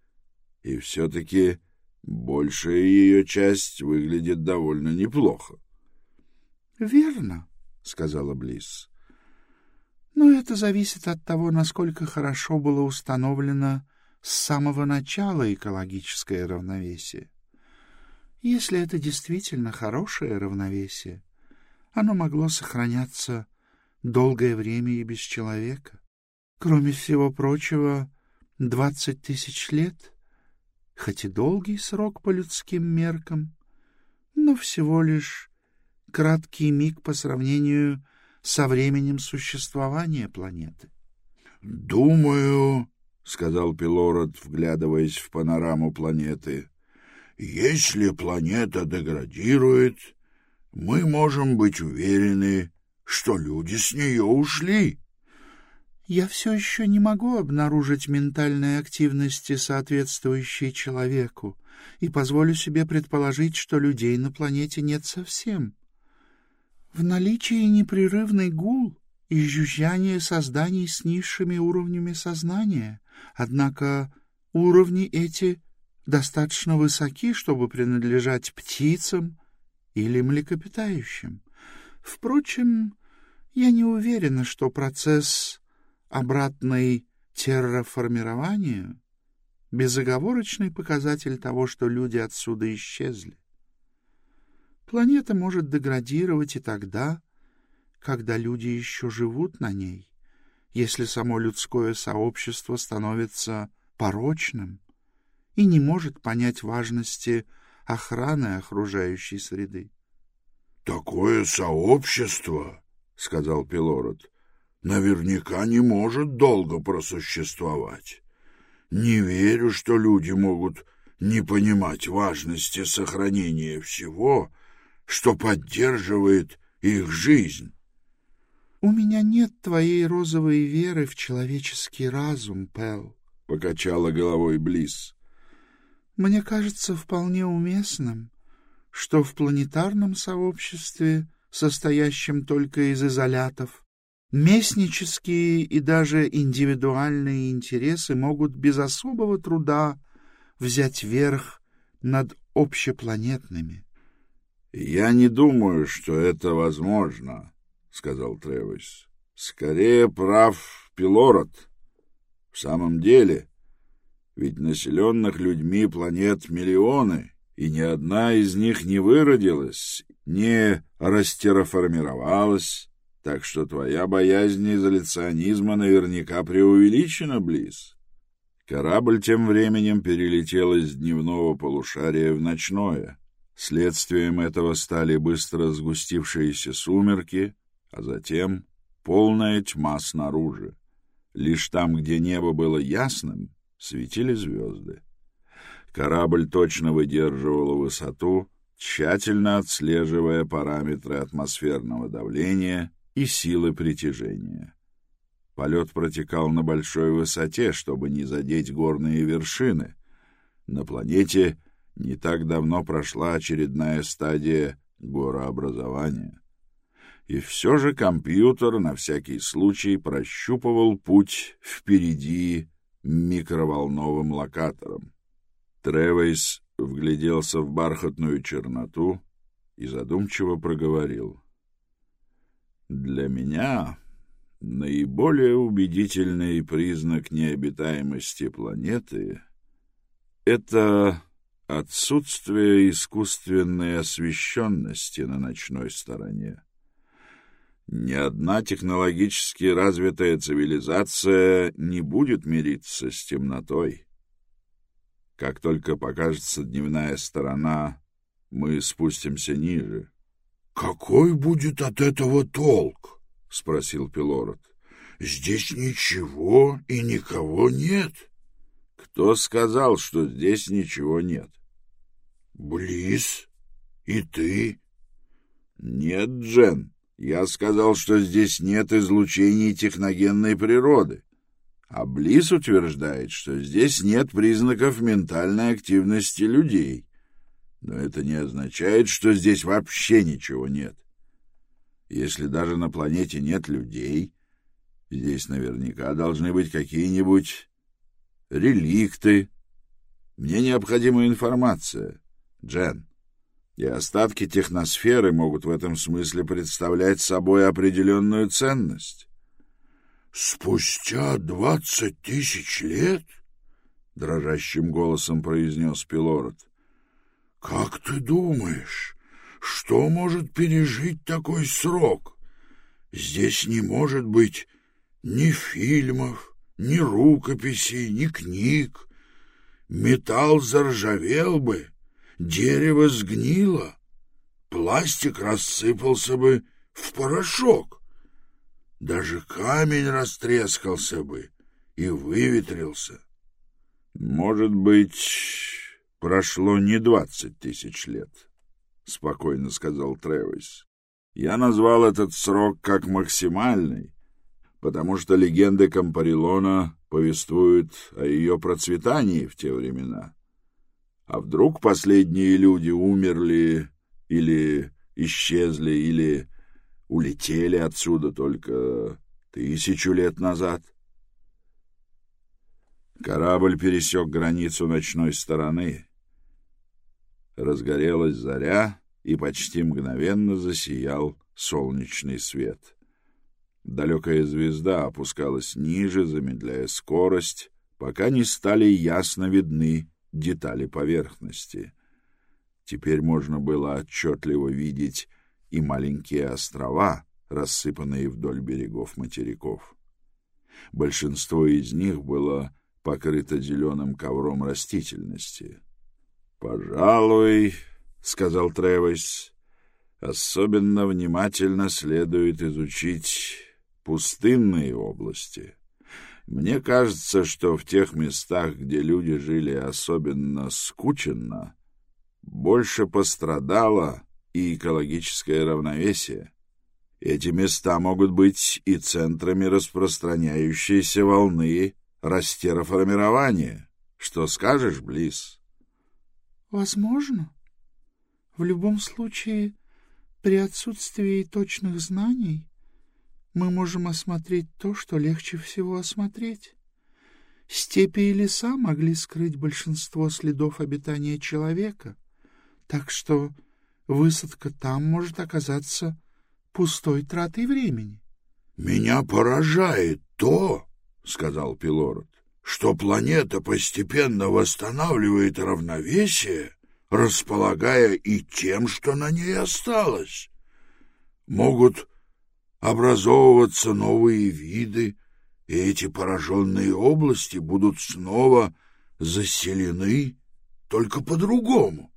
и все-таки большая ее часть выглядит довольно неплохо. — Верно, — сказала Близ. — Но это зависит от того, насколько хорошо было установлено с самого начала экологическое равновесие. Если это действительно хорошее равновесие, оно могло сохраняться долгое время и без человека. Кроме всего прочего, двадцать тысяч лет, хоть и долгий срок по людским меркам, но всего лишь краткий миг по сравнению со временем существования планеты. — Думаю, — сказал Пилород, вглядываясь в панораму планеты, — если планета деградирует, мы можем быть уверены, что люди с нее ушли. Я все еще не могу обнаружить ментальной активности, соответствующей человеку, и позволю себе предположить, что людей на планете нет совсем. В наличии непрерывный гул и жужжание созданий с низшими уровнями сознания, однако уровни эти достаточно высоки, чтобы принадлежать птицам, или млекопитающим. Впрочем, я не уверена, что процесс обратной терраформирования — безоговорочный показатель того, что люди отсюда исчезли. Планета может деградировать и тогда, когда люди еще живут на ней, если само людское сообщество становится порочным и не может понять важности охраны окружающей среды. — Такое сообщество, — сказал Пилород, — наверняка не может долго просуществовать. Не верю, что люди могут не понимать важности сохранения всего, что поддерживает их жизнь. — У меня нет твоей розовой веры в человеческий разум, Пэл, — покачала головой Близ. — Мне кажется вполне уместным, что в планетарном сообществе, состоящем только из изолятов, местнические и даже индивидуальные интересы могут без особого труда взять верх над общепланетными. — Я не думаю, что это возможно, — сказал Тревис. — Скорее прав Пилород. В самом деле, ведь населенных людьми планет миллионы, и ни одна из них не выродилась, не растерраформировалась, так что твоя боязнь изоляционизма наверняка преувеличена, Близ. Корабль тем временем перелетел из дневного полушария в ночное. Следствием этого стали быстро сгустившиеся сумерки, а затем полная тьма снаружи. Лишь там, где небо было ясным, светили звезды. Корабль точно выдерживал высоту, тщательно отслеживая параметры атмосферного давления и силы притяжения. Полет протекал на большой высоте, чтобы не задеть горные вершины. На планете не так давно прошла очередная стадия горообразования. И все же компьютер на всякий случай прощупывал путь впереди микроволновым локатором. Тревейс вгляделся в бархатную черноту и задумчиво проговорил. «Для меня наиболее убедительный признак необитаемости планеты — это отсутствие искусственной освещенности на ночной стороне. Ни одна технологически развитая цивилизация не будет мириться с темнотой. Как только покажется дневная сторона, мы спустимся ниже. — Какой будет от этого толк? — спросил Пилород. — Здесь ничего и никого нет. — Кто сказал, что здесь ничего нет? Близ? И ты? Нет, Джен. Я сказал, что здесь нет излучений техногенной природы. А Близ утверждает, что здесь нет признаков ментальной активности людей. Но это не означает, что здесь вообще ничего нет. Если даже на планете нет людей, здесь наверняка должны быть какие-нибудь реликты. Мне необходима информация. Джен. И остатки техносферы могут в этом смысле представлять собой определенную ценность. «Спустя двадцать тысяч лет?» — дрожащим голосом произнес Пилород. «Как ты думаешь, что может пережить такой срок? Здесь не может быть ни фильмов, ни рукописей, ни книг. Металл заржавел бы» дерево сгнило, пластик рассыпался бы в порошок, даже камень растрескался бы и выветрился. Может быть, прошло не двадцать тысяч лет, — спокойно сказал Тревис. Я назвал этот срок как максимальный, потому что легенды Кампарилона повествуют о ее процветании в те времена. А вдруг последние люди умерли или исчезли, или улетели отсюда только тысячу лет назад? Корабль пересек границу ночной стороны. Разгорелась заря, и почти мгновенно засиял солнечный свет. Далекая звезда опускалась ниже, замедляя скорость, пока не стали ясно видны детали поверхности. Теперь можно было отчетливо видеть и маленькие острова, рассыпанные вдоль берегов материков. Большинство из них было покрыто зеленым ковром растительности. «Пожалуй, — сказал Тревис, — особенно внимательно следует изучить пустынные области. Мне кажется, что в тех местах, где люди жили особенно скученно, больше пострадало и экологическое равновесие. Эти места могут быть и центрами распространяющейся волны растероформирования. Что скажешь, Близ? Возможно. В любом случае, при отсутствии точных знаний мы можем осмотреть то, что легче всего осмотреть. Степи и леса могли скрыть большинство следов обитания человека, так что высадка там может оказаться пустой тратой времени. — Меня поражает то, — сказал Пилород, — что планета постепенно восстанавливает равновесие, располагая и тем, что на ней осталось. Могут образовываться новые виды, и эти пораженные области будут снова заселены, только по-другому.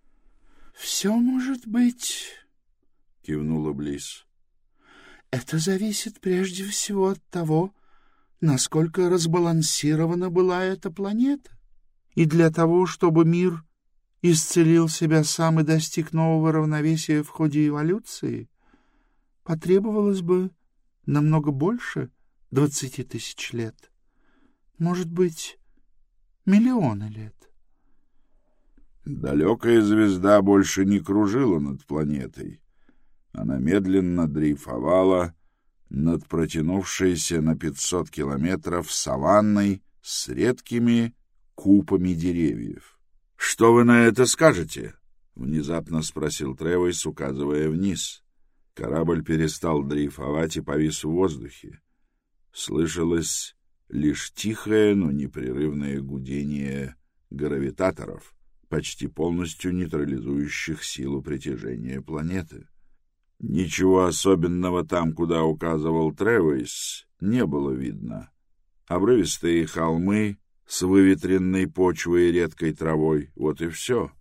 — Все может быть, — кивнула Близ. — Это зависит прежде всего от того, насколько разбалансирована была эта планета. И для того, чтобы мир исцелил себя сам и достиг нового равновесия в ходе эволюции, потребовалось бы намного больше двадцати тысяч лет. Может быть, миллионы лет. Далекая звезда больше не кружила над планетой. Она медленно дрейфовала над протянувшейся на пятьсот километров саванной с редкими купами деревьев. «Что вы на это скажете?» — внезапно спросил Тревойс, указывая вниз. Корабль перестал дрейфовать и повис в воздухе. Слышалось лишь тихое, но непрерывное гудение гравитаторов, почти полностью нейтрализующих силу притяжения планеты. Ничего особенного там, куда указывал Тревойс, не было видно. Обрывистые холмы с выветренной почвой и редкой травой. Вот и все.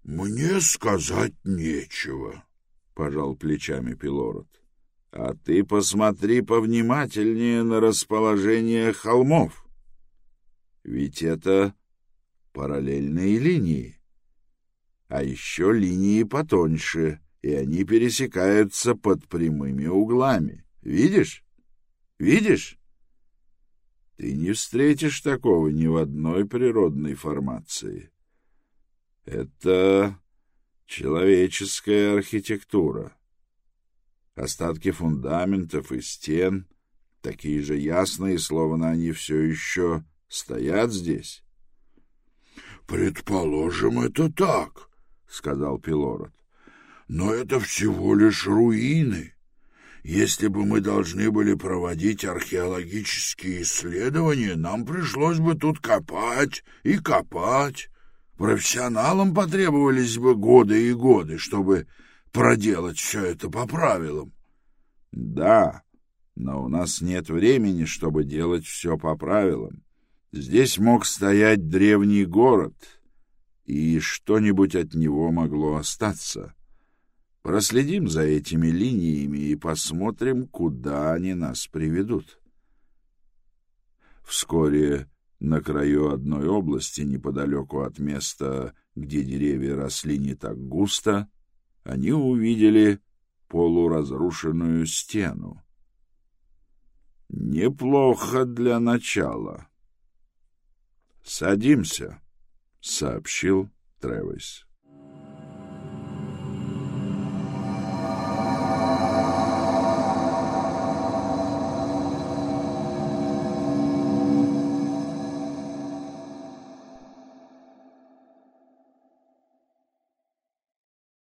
— Мне сказать нечего, — пожал плечами Пилород. — А ты посмотри повнимательнее на расположение холмов. Ведь это параллельные линии. А еще линии потоньше, и они пересекаются под прямыми углами. Видишь? Видишь? Ты не встретишь такого ни в одной природной формации. Это человеческая архитектура. Остатки фундаментов и стен такие же ясные, словно они все еще стоят здесь. — Предположим, это так, — сказал Пилород. — Но это всего лишь руины. Если бы мы должны были проводить археологические исследования, нам пришлось бы тут копать и копать. Профессионалам потребовались бы годы и годы, чтобы проделать все это по правилам. — Да, но у нас нет времени, чтобы делать все по правилам. Здесь мог стоять древний город, и что-нибудь от него могло остаться. — Проследим за этими линиями и посмотрим, куда они нас приведут. Вскоре на краю одной области, неподалеку от места, где деревья росли не так густо, они увидели полуразрушенную стену. Неплохо для начала. «Садимся», — сообщил Тревис.